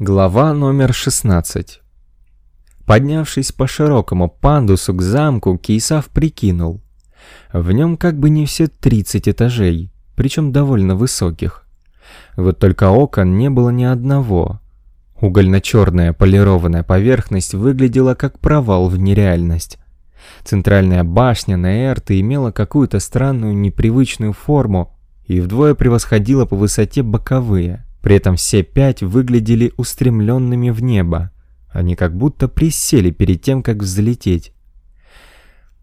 Глава номер 16 Поднявшись по широкому пандусу к замку, Кейсав прикинул. В нем как бы не все 30 этажей, причем довольно высоких. Вот только окон не было ни одного. Угольно-черная полированная поверхность выглядела как провал в нереальность. Центральная башня на Эрте имела какую-то странную непривычную форму и вдвое превосходила по высоте боковые – при этом все пять выглядели устремленными в небо. Они как будто присели перед тем, как взлететь.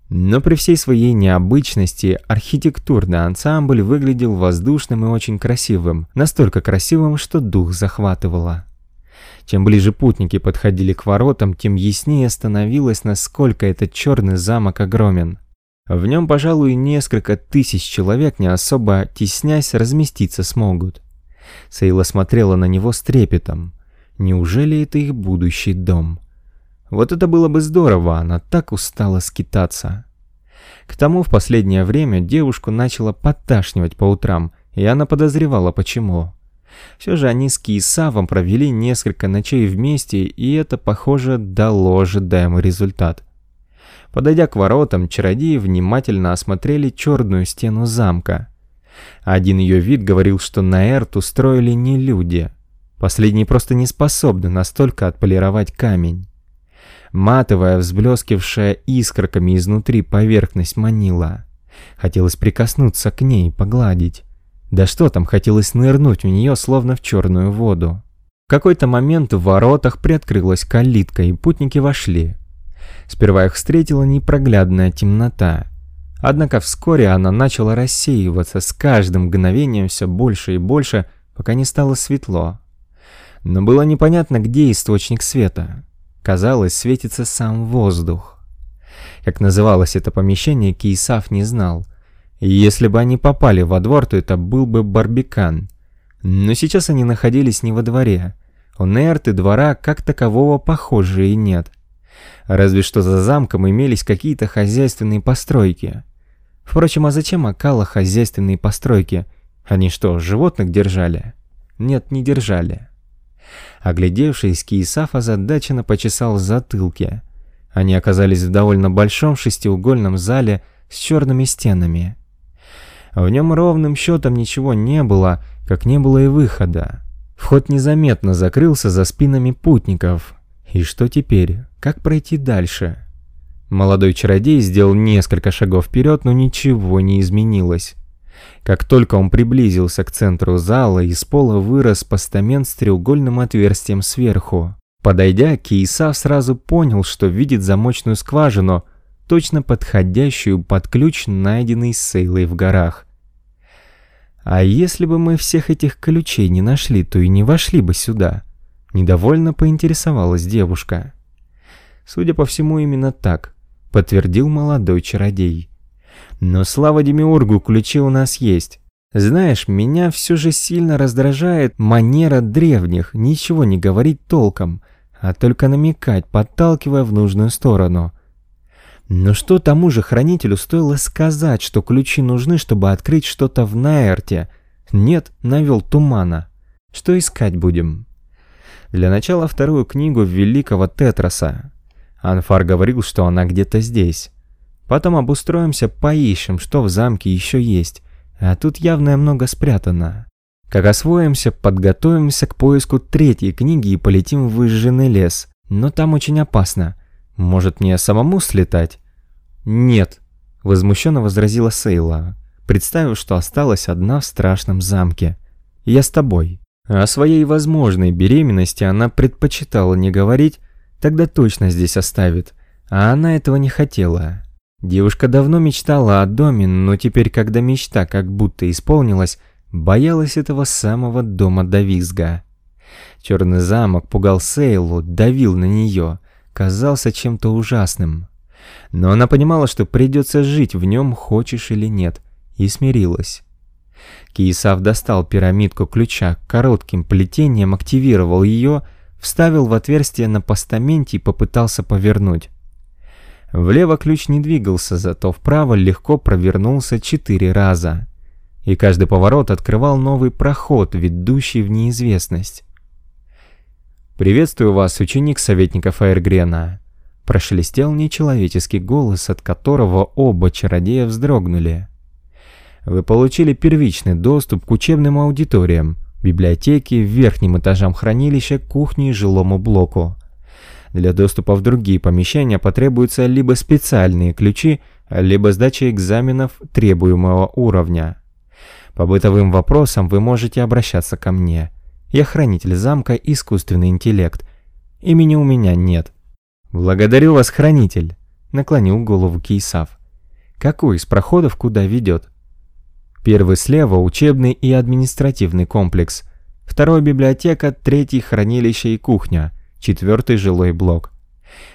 Но при всей своей необычности архитектурный ансамбль выглядел воздушным и очень красивым. Настолько красивым, что дух захватывало. Чем ближе путники подходили к воротам, тем яснее становилось, насколько этот черный замок огромен. В нем, пожалуй, несколько тысяч человек, не особо теснясь, разместиться смогут. Сейла смотрела на него с трепетом. Неужели это их будущий дом? Вот это было бы здорово, она так устала скитаться. К тому в последнее время девушку начала подташнивать по утрам, и она подозревала почему. Все же они с Киесавом провели несколько ночей вместе, и это, похоже, дало ожидаемый результат. Подойдя к воротам, чародеи внимательно осмотрели черную стену замка. Один ее вид говорил, что на Эрт устроили не люди. Последние просто не способны настолько отполировать камень. Матовая, взблескившая искорками изнутри поверхность манила. Хотелось прикоснуться к ней, погладить. Да что там, хотелось нырнуть в нее, словно в черную воду. В какой-то момент в воротах приоткрылась калитка, и путники вошли. Сперва их встретила непроглядная темнота. Однако вскоре она начала рассеиваться с каждым мгновением все больше и больше, пока не стало светло. Но было непонятно, где источник света. Казалось, светится сам воздух. Как называлось это помещение, Кейсав не знал. Если бы они попали во двор, то это был бы барбикан. Но сейчас они находились не во дворе. У Нерты двора как такового похоже и нет. Разве что за замком имелись какие-то хозяйственные постройки. Впрочем, а зачем Акала хозяйственные постройки? Они что, животных держали? Нет, не держали. Оглядевшись, Киесаф озадаченно почесал затылки. Они оказались в довольно большом шестиугольном зале с черными стенами. В нем ровным счетом ничего не было, как не было и выхода. Вход незаметно закрылся за спинами путников. И что теперь? Как пройти дальше? Молодой чародей сделал несколько шагов вперед, но ничего не изменилось. Как только он приблизился к центру зала, из пола вырос постамент с треугольным отверстием сверху. Подойдя, Кейсав сразу понял, что видит замочную скважину, точно подходящую под ключ, найденный Сейлой в горах. «А если бы мы всех этих ключей не нашли, то и не вошли бы сюда», — недовольно поинтересовалась девушка. Судя по всему, именно так подтвердил молодой чародей. Но слава Демиургу, ключи у нас есть. Знаешь, меня все же сильно раздражает манера древних ничего не говорить толком, а только намекать, подталкивая в нужную сторону. Но что тому же хранителю стоило сказать, что ключи нужны, чтобы открыть что-то в Наэрте? Нет, навел тумана. Что искать будем? Для начала вторую книгу великого Тетраса, Анфар говорил, что она где-то здесь. Потом обустроимся, поищем, что в замке еще есть. А тут явно много спрятано. Как освоимся, подготовимся к поиску третьей книги и полетим в выжженный лес. Но там очень опасно. Может мне самому слетать? Нет, возмущенно возразила Сейла, представив, что осталась одна в страшном замке. Я с тобой. О своей возможной беременности она предпочитала не говорить, тогда точно здесь оставит. А она этого не хотела. Девушка давно мечтала о доме, но теперь, когда мечта как будто исполнилась, боялась этого самого дома до визга. Черный замок пугал Сейлу, давил на нее, казался чем-то ужасным. Но она понимала, что придется жить в нем, хочешь или нет, и смирилась. Киесав достал пирамидку ключа, коротким плетением активировал ее, вставил в отверстие на постаменте и попытался повернуть. Влево ключ не двигался, зато вправо легко провернулся четыре раза. И каждый поворот открывал новый проход, ведущий в неизвестность. «Приветствую вас, ученик советника Фаергрена!» Прошелестел нечеловеческий голос, от которого оба чародея вздрогнули. «Вы получили первичный доступ к учебным аудиториям, библиотеке, верхним этажам хранилища, кухне и жилому блоку. Для доступа в другие помещения потребуются либо специальные ключи, либо сдача экзаменов требуемого уровня. По бытовым вопросам вы можете обращаться ко мне. Я хранитель замка «Искусственный интеллект». Имени у меня нет. «Благодарю вас, хранитель», — наклонил голову Кейсав. «Какой из проходов куда ведет?» Первый слева – учебный и административный комплекс. Второй – библиотека, третий – хранилище и кухня, четвертый – жилой блок.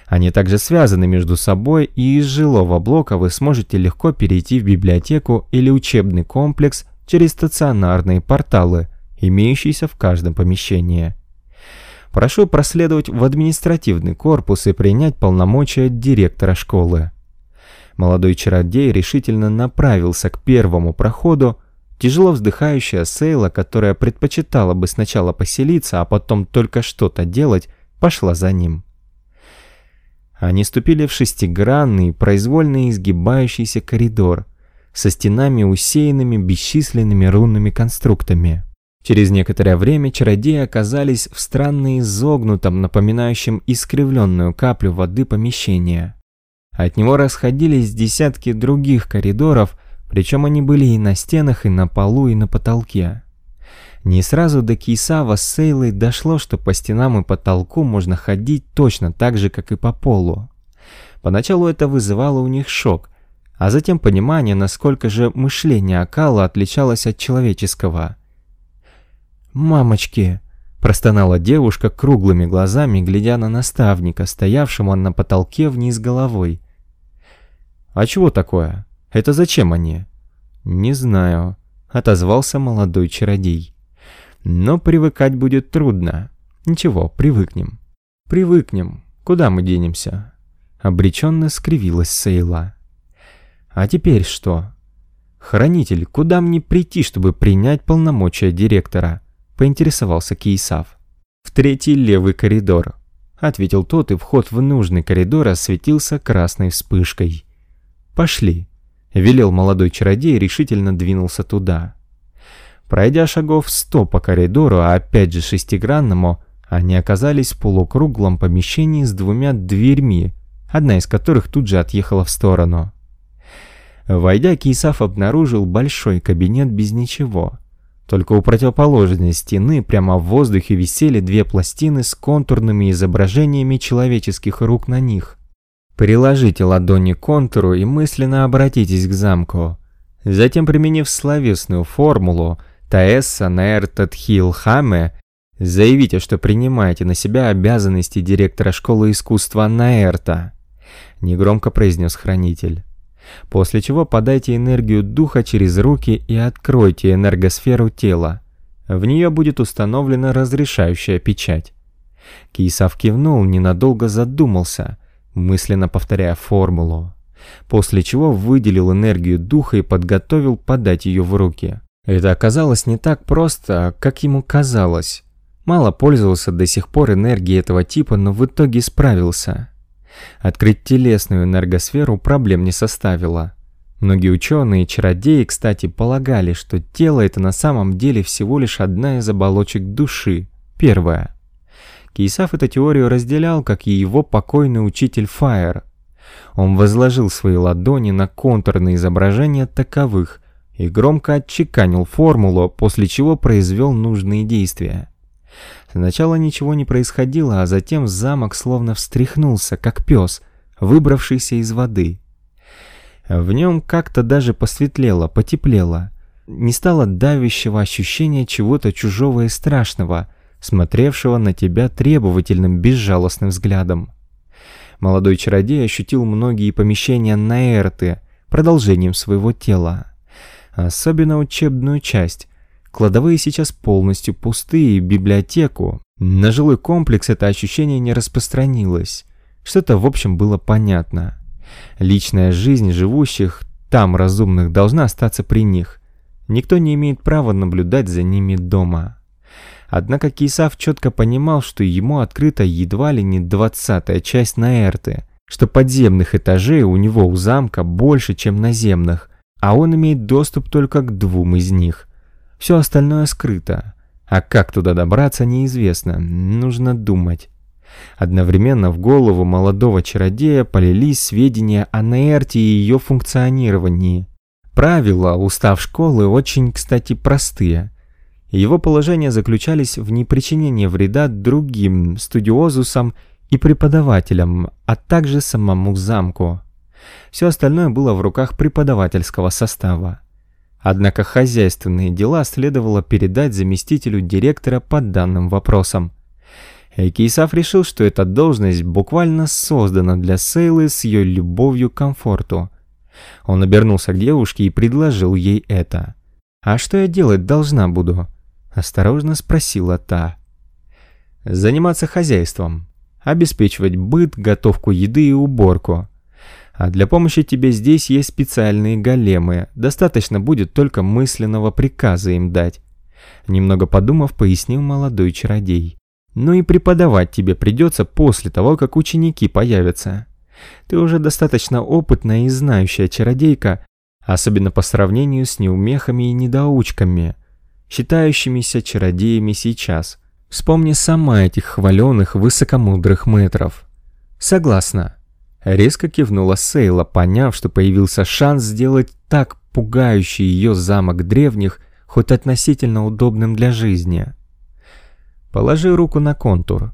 Они также связаны между собой, и из жилого блока вы сможете легко перейти в библиотеку или учебный комплекс через стационарные порталы, имеющиеся в каждом помещении. Прошу проследовать в административный корпус и принять полномочия директора школы. Молодой чародей решительно направился к первому проходу, тяжело вздыхающая Сейла, которая предпочитала бы сначала поселиться, а потом только что-то делать, пошла за ним. Они ступили в шестигранный, произвольно изгибающийся коридор – со стенами, усеянными бесчисленными рунными конструктами. Через некоторое время чародеи оказались в странно изогнутом, напоминающем искривленную каплю воды помещения. От него расходились десятки других коридоров, причем они были и на стенах, и на полу, и на потолке. Не сразу до Кейсава с Сейлой дошло, что по стенам и потолку можно ходить точно так же, как и по полу. Поначалу это вызывало у них шок, а затем понимание, насколько же мышление Акала отличалось от человеческого. «Мамочки!» – простонала девушка круглыми глазами, глядя на наставника, стоявшего на потолке вниз головой. «А чего такое? Это зачем они?» «Не знаю», – отозвался молодой чародей. «Но привыкать будет трудно. Ничего, привыкнем». «Привыкнем. Куда мы денемся?» Обреченно скривилась Сейла. А теперь что? Хранитель, куда мне прийти, чтобы принять полномочия директора? Поинтересовался Кейсав. В третий левый коридор. Ответил тот, и вход в нужный коридор осветился красной вспышкой. «Пошли», — велел молодой чародей и решительно двинулся туда. Пройдя шагов сто по коридору, а опять же шестигранному, они оказались в полукруглом помещении с двумя дверьми, одна из которых тут же отъехала в сторону. Войдя, Кейсав обнаружил большой кабинет без ничего. Только у противоположной стены прямо в воздухе висели две пластины с контурными изображениями человеческих рук на них. Приложите ладони к контуру и мысленно обратитесь к замку. Затем, применив словесную формулу «Таэсса Нэр Татхил Хаме», заявите, что принимаете на себя обязанности директора школы искусства Наэрта. Негромко произнес хранитель. После чего подайте энергию духа через руки и откройте энергосферу тела. В нее будет установлена разрешающая печать. Кисав кивнул, ненадолго задумался, мысленно повторяя формулу. После чего выделил энергию духа и подготовил подать ее в руки. Это оказалось не так просто, как ему казалось. Мало пользовался до сих пор энергией этого типа, но в итоге справился. Открыть телесную энергосферу проблем не составило. Многие ученые и чародеи, кстати, полагали, что тело это на самом деле всего лишь одна из оболочек души, первая. Кейсав эту теорию разделял, как и его покойный учитель Фаер. Он возложил свои ладони на контурные изображения таковых и громко отчеканил формулу, после чего произвел нужные действия. Сначала ничего не происходило, а затем замок словно встряхнулся, как пес, выбравшийся из воды. В нем как-то даже посветлело, потеплело. Не стало давящего ощущения чего-то чужого и страшного, смотревшего на тебя требовательным, безжалостным взглядом. Молодой чародей ощутил многие помещения Наэрты продолжением своего тела. Особенно учебную часть, Кладовые сейчас полностью пустые, библиотеку. На жилой комплекс это ощущение не распространилось. Что-то в общем было понятно. Личная жизнь живущих там разумных должна остаться при них. Никто не имеет права наблюдать за ними дома. Однако Кейсав четко понимал, что ему открыта едва ли не двадцатая часть Наэрты, что подземных этажей у него у замка больше, чем наземных, а он имеет доступ только к двум из них. Все остальное скрыто, а как туда добраться неизвестно, нужно думать. Одновременно в голову молодого чародея полились сведения о Наэрте и ее функционировании. Правила устав школы очень, кстати, простые – его положения заключались в непричинении вреда другим студиозусам и преподавателям, а также самому замку. Все остальное было в руках преподавательского состава. Однако хозяйственные дела следовало передать заместителю директора по данным вопросам. Кейсав решил, что эта должность буквально создана для Сейлы с ее любовью к комфорту. Он обернулся к девушке и предложил ей это. «А что я делать должна буду?» Осторожно спросила та. Заниматься хозяйством. Обеспечивать быт, готовку еды и уборку. А для помощи тебе здесь есть специальные големы. Достаточно будет только мысленного приказа им дать. Немного подумав, пояснил молодой чародей. Ну и преподавать тебе придется после того, как ученики появятся. Ты уже достаточно опытная и знающая чародейка, особенно по сравнению с неумехами и недоучками – считающимися чародеями сейчас. Вспомни сама этих хваленых высокомудрых мэтров. Согласна. Резко кивнула Сейла, поняв, что появился шанс сделать так пугающий ее замок древних хоть относительно удобным для жизни. Положи руку на контур.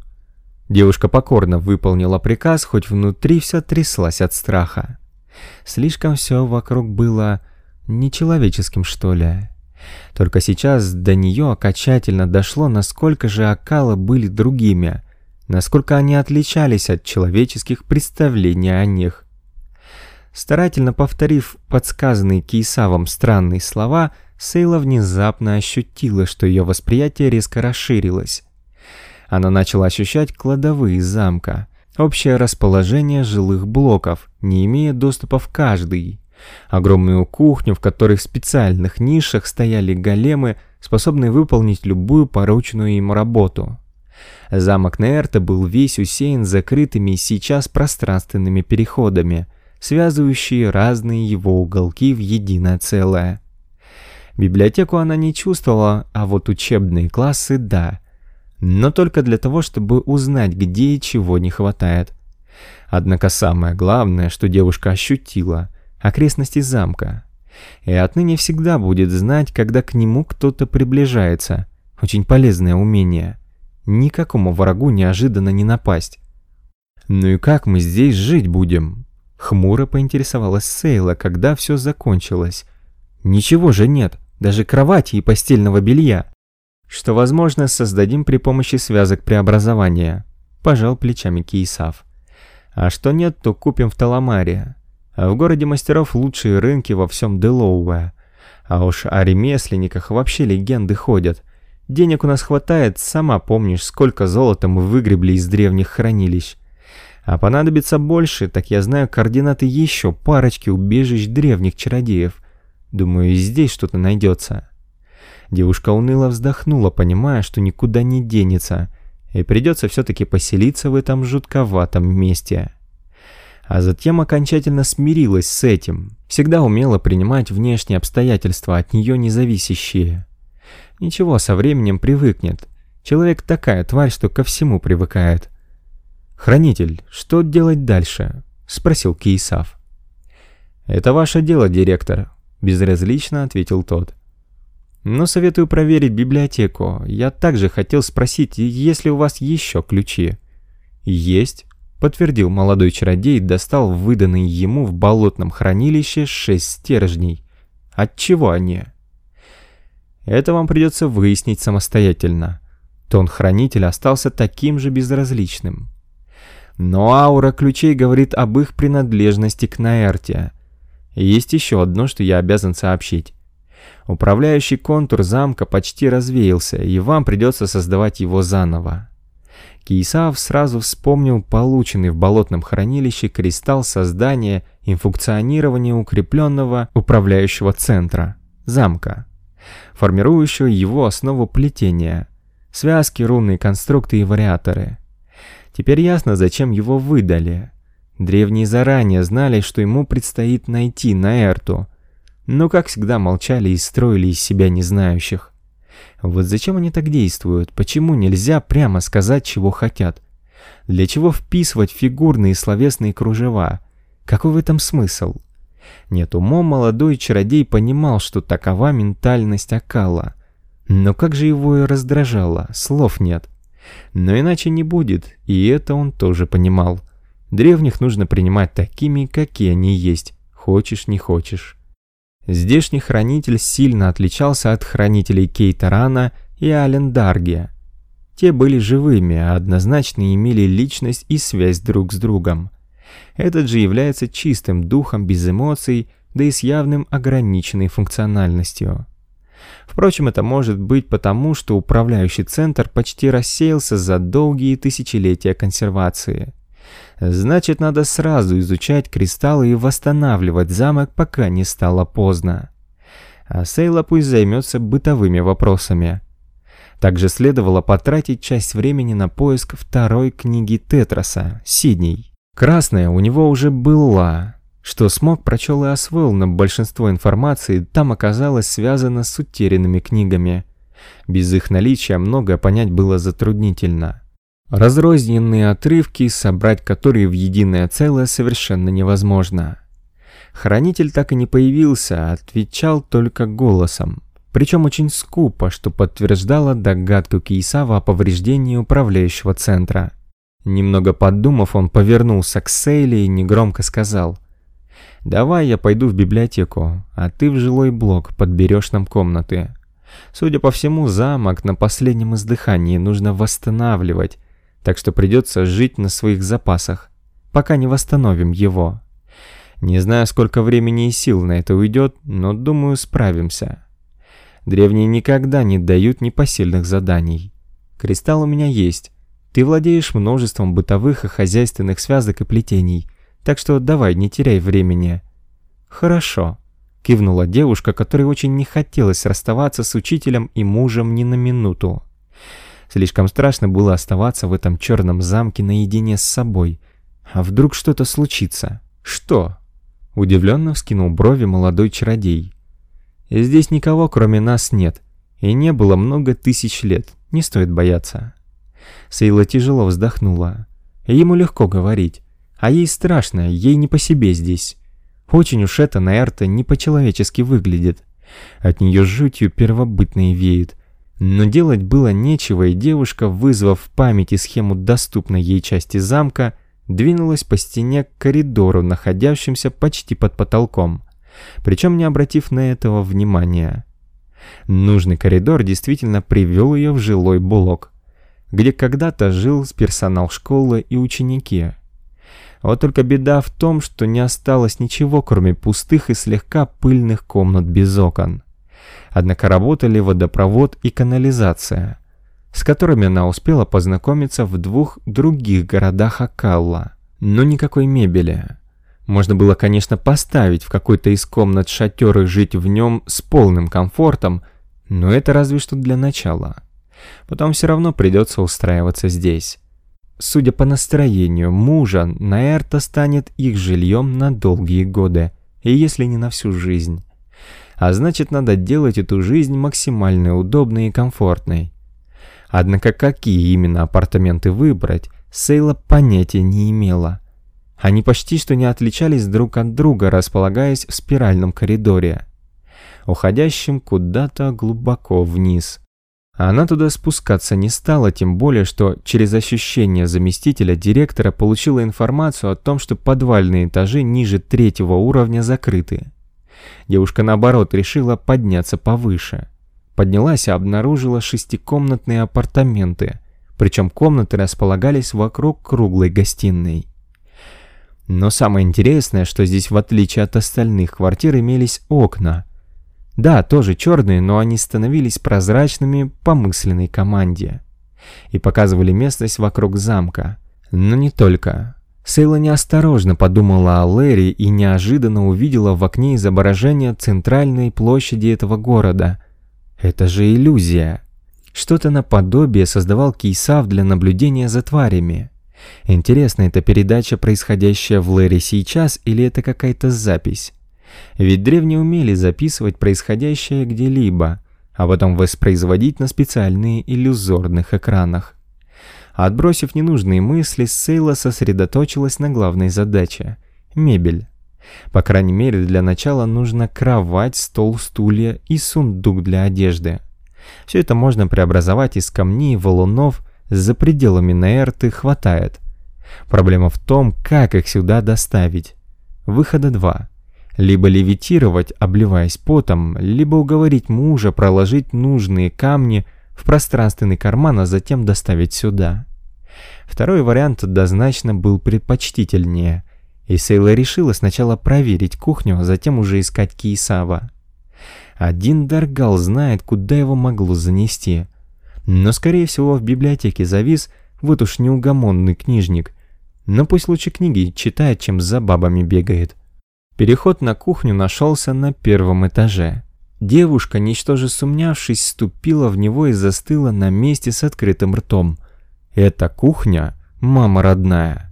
Девушка покорно выполнила приказ, хоть внутри вся тряслась от страха. Слишком все вокруг было нечеловеческим, что ли. Только сейчас до нее окончательно дошло, насколько же окалы были другими, насколько они отличались от человеческих представлений о них. Старательно повторив подсказанные Кейсавом странные слова, Сейла внезапно ощутила, что ее восприятие резко расширилось. Она начала ощущать кладовые замка, общее расположение жилых блоков, не имея доступа в каждый огромную кухню, в которой в специальных нишах стояли големы, способные выполнить любую порученную им работу. Замок Неэрта был весь усеян закрытыми сейчас пространственными переходами, связывающие разные его уголки в единое целое. Библиотеку она не чувствовала, а вот учебные классы – да. Но только для того, чтобы узнать, где и чего не хватает. Однако самое главное, что девушка ощутила – окрестности замка. И отныне всегда будет знать, когда к нему кто-то приближается. Очень полезное умение. Никакому врагу неожиданно не напасть. «Ну и как мы здесь жить будем?» Хмуро поинтересовалась Сейла, когда все закончилось. «Ничего же нет, даже кровати и постельного белья. Что, возможно, создадим при помощи связок преобразования», – пожал плечами Кейсав. «А что нет, то купим в Таламаре. А в городе мастеров лучшие рынки во всем Делоуэ. А уж о ремесленниках вообще легенды ходят. Денег у нас хватает, сама помнишь, сколько золота мы выгребли из древних хранилищ. А понадобится больше, так я знаю координаты еще парочки убежищ древних чародеев. Думаю, и здесь что-то найдется. Девушка уныло вздохнула, понимая, что никуда не денется, и придется все-таки поселиться в этом жутковатом месте а затем окончательно смирилась с этим, всегда умела принимать внешние обстоятельства, от нее независящие. Ничего, со временем привыкнет. Человек такая тварь, что ко всему привыкает. «Хранитель, что делать дальше?» — спросил Кейсав. «Это ваше дело, директор», — безразлично ответил тот. «Но советую проверить библиотеку. Я также хотел спросить, есть ли у вас еще ключи?» «Есть», подтвердил молодой чародей и достал выданный ему в болотном хранилище шесть стержней. От чего они? Это вам придется выяснить самостоятельно. Тон хранителя остался таким же безразличным. Но аура ключей говорит об их принадлежности к Наэрте. есть еще одно, что я обязан сообщить. Управляющий контур замка почти развеялся, и вам придется создавать его заново. Кейсав сразу вспомнил полученный в болотном хранилище кристалл создания и функционирования укрепленного управляющего центра, замка, формирующего его основу плетения. Связки, рунные конструкты и вариаторы. Теперь ясно, зачем его выдали. Древние заранее знали, что ему предстоит найти Наэрту, но, как всегда, молчали и строили из себя незнающих. Вот зачем они так действуют? Почему нельзя прямо сказать, чего хотят? Для чего вписывать фигурные словесные кружева? Какой в этом смысл? Нет, умом молодой чародей понимал, что такова ментальность Акала. Но как же его и раздражало, слов нет. Но иначе не будет, и это он тоже понимал. Древних нужно принимать такими, какие они есть, хочешь не хочешь. Здешний хранитель сильно отличался от хранителей Кейтарана и Алендаргия. Те были живыми, а однозначно имели личность и связь друг с другом. Этот же является чистым духом без эмоций, да и с явным ограниченной функциональностью. Впрочем, это может быть потому, что управляющий центр почти рассеялся за долгие тысячелетия консервации. Значит, надо сразу изучать кристаллы и восстанавливать замок, пока не стало поздно. А Сейла пусть займется бытовыми вопросами. Также следовало потратить часть времени на поиск второй книги Тетраса, Сидней. Красная у него уже была, что смог прочел и освоил, но большинство информации там оказалось связано с утерянными книгами. Без их наличия многое понять было затруднительно. Разрозненные отрывки, собрать которые в единое целое совершенно невозможно. Хранитель так и не появился, а отвечал только голосом. Причем очень скупо, что подтверждало догадку Кейсава о повреждении управляющего центра. Немного подумав, он повернулся к Сейле и негромко сказал. «Давай я пойду в библиотеку, а ты в жилой блок подберешь нам комнаты. Судя по всему, замок на последнем издыхании нужно восстанавливать, так что придется жить на своих запасах, пока не восстановим его. Не знаю, сколько времени и сил на это уйдет, но думаю, справимся. Древние никогда не дают непосильных заданий. Кристалл у меня есть. Ты владеешь множеством бытовых и хозяйственных связок и плетений, так что давай, не теряй времени. Хорошо. Кивнула девушка, которой очень не хотелось расставаться с учителем и мужем ни на минуту. Слишком страшно было оставаться в этом черном замке наедине с собой. А вдруг что-то случится? Что? Удивленно вскинул брови молодой чародей. Здесь никого, кроме нас, нет. И не было много тысяч лет. Не стоит бояться. Сейла тяжело вздохнула. Ему легко говорить. А ей страшно, ей не по себе здесь. Очень уж это на Эрта не по-человечески выглядит. От нее жутью первобытной веет. Но делать было нечего, и девушка, вызвав в памяти схему доступной ей части замка, двинулась по стене к коридору, находящемуся почти под потолком, причем не обратив на этого внимания. Нужный коридор действительно привел ее в жилой блок, где когда-то жил персонал школы и ученики. Вот только беда в том, что не осталось ничего, кроме пустых и слегка пыльных комнат без окон. Однако работали водопровод и канализация, с которыми она успела познакомиться в двух других городах Акалла. Но никакой мебели. Можно было, конечно, поставить в какой-то из комнат шатер и жить в нем с полным комфортом, но это разве что для начала. Потом все равно придется устраиваться здесь. Судя по настроению мужа, Наэрта станет их жильем на долгие годы, и если не на всю жизнь а значит надо делать эту жизнь максимально удобной и комфортной. Однако какие именно апартаменты выбрать, Сейла понятия не имела. Они почти что не отличались друг от друга, располагаясь в спиральном коридоре, уходящем куда-то глубоко вниз. Она туда спускаться не стала, тем более, что через ощущение заместителя директора получила информацию о том, что подвальные этажи ниже третьего уровня закрыты. Девушка, наоборот, решила подняться повыше. Поднялась и обнаружила шестикомнатные апартаменты, причем комнаты располагались вокруг круглой гостиной. Но самое интересное, что здесь, в отличие от остальных квартир, имелись окна. Да, тоже черные, но они становились прозрачными по мысленной команде и показывали местность вокруг замка. Но не только. Сейла неосторожно подумала о Лэри и неожиданно увидела в окне изображение центральной площади этого города. Это же иллюзия. Что-то наподобие создавал Кейсав для наблюдения за тварями. Интересно, это передача, происходящая в Лэре сейчас, или это какая-то запись? Ведь древние умели записывать происходящее где-либо, а потом воспроизводить на специальные иллюзорных экранах. Отбросив ненужные мысли, Сейла сосредоточилась на главной задаче – мебель. По крайней мере, для начала нужно кровать, стол, стулья и сундук для одежды. Все это можно преобразовать из камней и валунов, за пределами Наэрты хватает. Проблема в том, как их сюда доставить. Выхода два. Либо левитировать, обливаясь потом, либо уговорить мужа проложить нужные камни в пространственный карман, а затем доставить сюда. Второй вариант однозначно был предпочтительнее, и Сейла решила сначала проверить кухню, а затем уже искать Киесава. Один Даргал знает, куда его могло занести. Но, скорее всего, в библиотеке завис вот уж неугомонный книжник. Но пусть лучше книги читает, чем за бабами бегает. Переход на кухню нашелся на первом этаже. Девушка, ничтоже сумнявшись, ступила в него и застыла на месте с открытым ртом. «Это кухня? Мама родная!»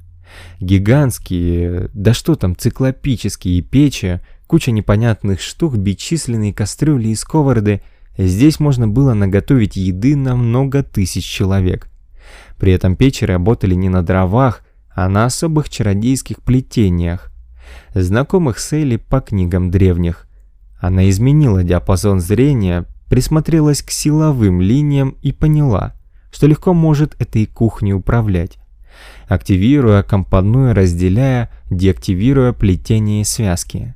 Гигантские, да что там, циклопические печи, куча непонятных штук, бесчисленные кастрюли и сковороды. Здесь можно было наготовить еды на много тысяч человек. При этом печи работали не на дровах, а на особых чародейских плетениях, знакомых с Элли по книгам древних. Она изменила диапазон зрения, присмотрелась к силовым линиям и поняла, что легко может этой кухней управлять активируя, компонуя, разделяя, деактивируя плетение и связки.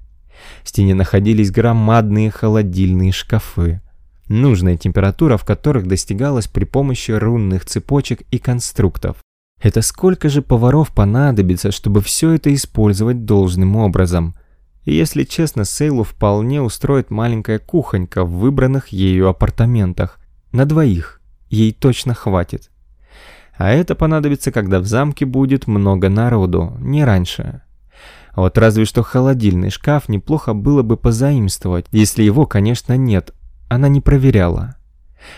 В стене находились громадные холодильные шкафы, нужная температура в которых достигалась при помощи рунных цепочек и конструктов. Это сколько же поваров понадобится, чтобы все это использовать должным образом? И если честно, Сейлу вполне устроит маленькая кухонька в выбранных ею апартаментах. На двоих. Ей точно хватит. А это понадобится, когда в замке будет много народу, не раньше. Вот разве что холодильный шкаф неплохо было бы позаимствовать, если его, конечно, нет. Она не проверяла.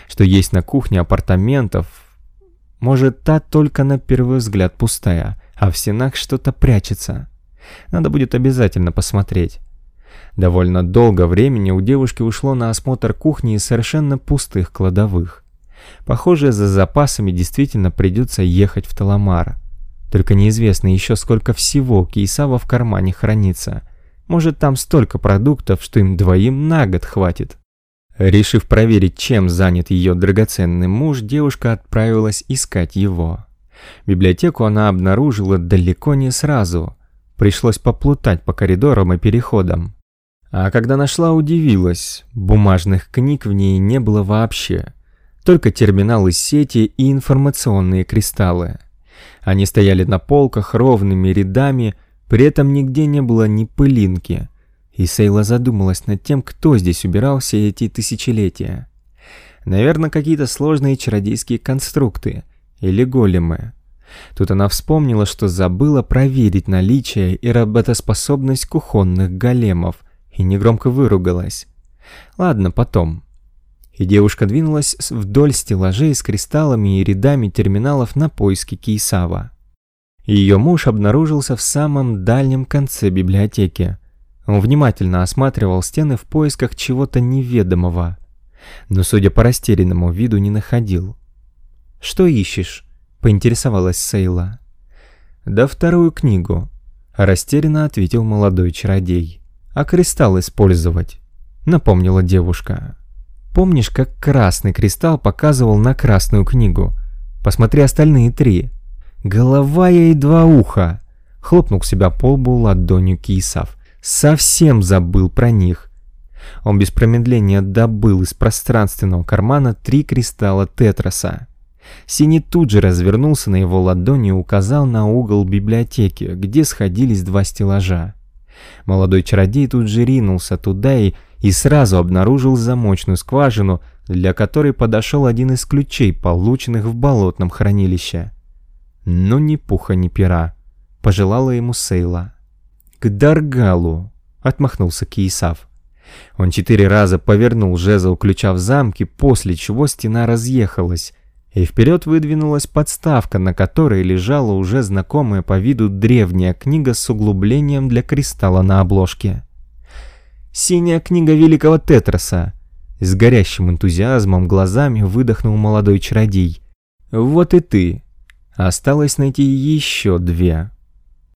Что есть на кухне апартаментов, может, та только на первый взгляд пустая, а в стенах что-то прячется. Надо будет обязательно посмотреть. Довольно долго времени у девушки ушло на осмотр кухни и совершенно пустых кладовых. Похоже, за запасами действительно придется ехать в Таламар. Только неизвестно еще сколько всего Кейсава в кармане хранится. Может там столько продуктов, что им двоим на год хватит. Решив проверить, чем занят ее драгоценный муж, девушка отправилась искать его. Библиотеку она обнаружила далеко не сразу. Пришлось поплутать по коридорам и переходам. А когда нашла, удивилась. Бумажных книг в ней не было вообще только терминалы сети и информационные кристаллы. Они стояли на полках ровными рядами, при этом нигде не было ни пылинки. И Сейла задумалась над тем, кто здесь убирал все эти тысячелетия. Наверное, какие-то сложные чародейские конструкты или големы. Тут она вспомнила, что забыла проверить наличие и работоспособность кухонных големов, и негромко выругалась. Ладно, потом и девушка двинулась вдоль стеллажей с кристаллами и рядами терминалов на поиски Кейсава. Ее муж обнаружился в самом дальнем конце библиотеки. Он внимательно осматривал стены в поисках чего-то неведомого, но, судя по растерянному виду, не находил. «Что ищешь?» — поинтересовалась Сейла. «Да вторую книгу», — растерянно ответил молодой чародей. «А кристалл использовать?» — напомнила девушка. Помнишь, как красный кристалл показывал на красную книгу? Посмотри остальные три. Голова и два уха. Хлопнул себя по лбу ладонью Кисав. Совсем забыл про них. Он без промедления добыл из пространственного кармана три кристалла Тетраса. Синий тут же развернулся на его ладони и указал на угол библиотеки, где сходились два стеллажа. Молодой чародей тут же ринулся туда и и сразу обнаружил замочную скважину, для которой подошел один из ключей, полученных в болотном хранилище. «Ну ни пуха, ни пера», — пожелала ему Сейла. «К Даргалу», — отмахнулся Киесав. Он четыре раза повернул жезл ключа в замке, после чего стена разъехалась, и вперед выдвинулась подставка, на которой лежала уже знакомая по виду древняя книга с углублением для кристалла на обложке. «Синяя книга великого Тетраса!» С горящим энтузиазмом глазами выдохнул молодой чародей. «Вот и ты!» Осталось найти еще две.